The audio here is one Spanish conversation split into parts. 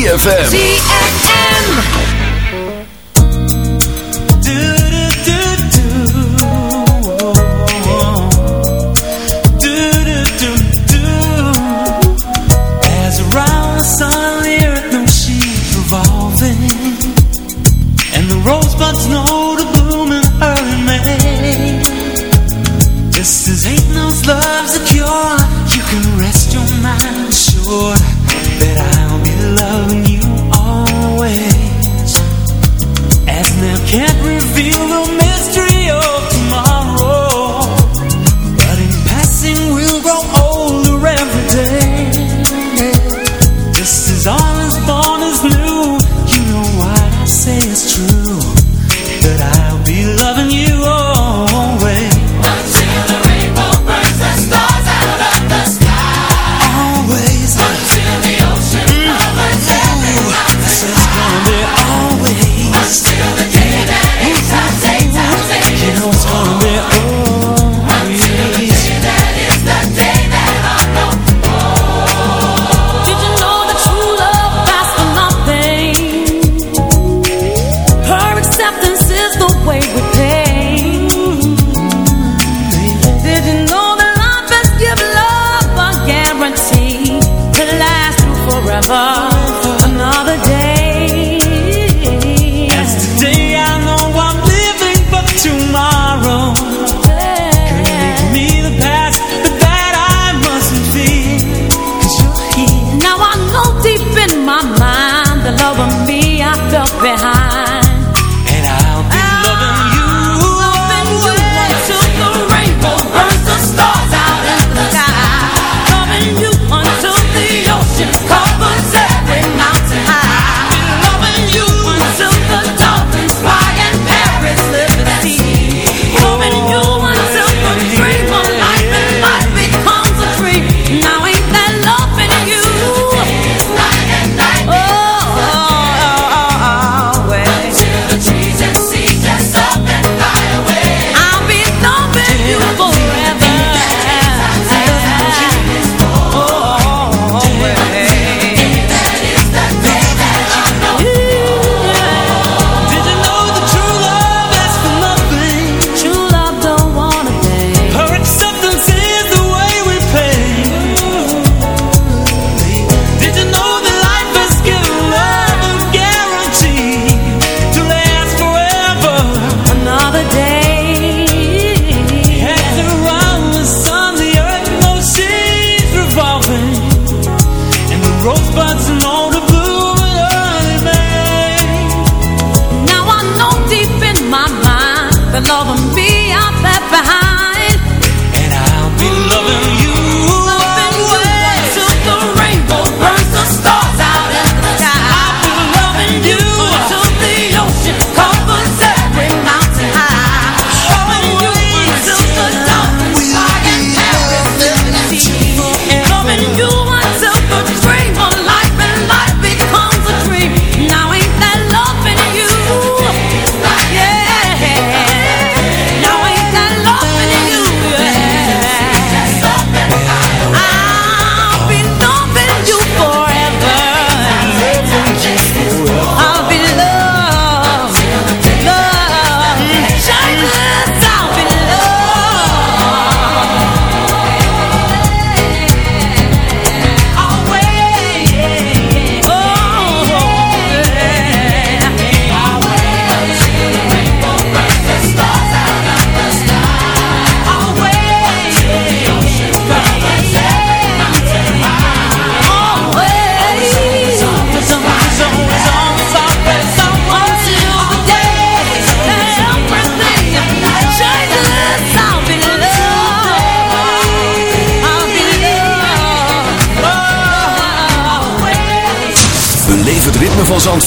ZFM.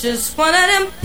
Just one of them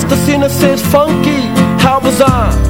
just a sinner says funky, how bizarre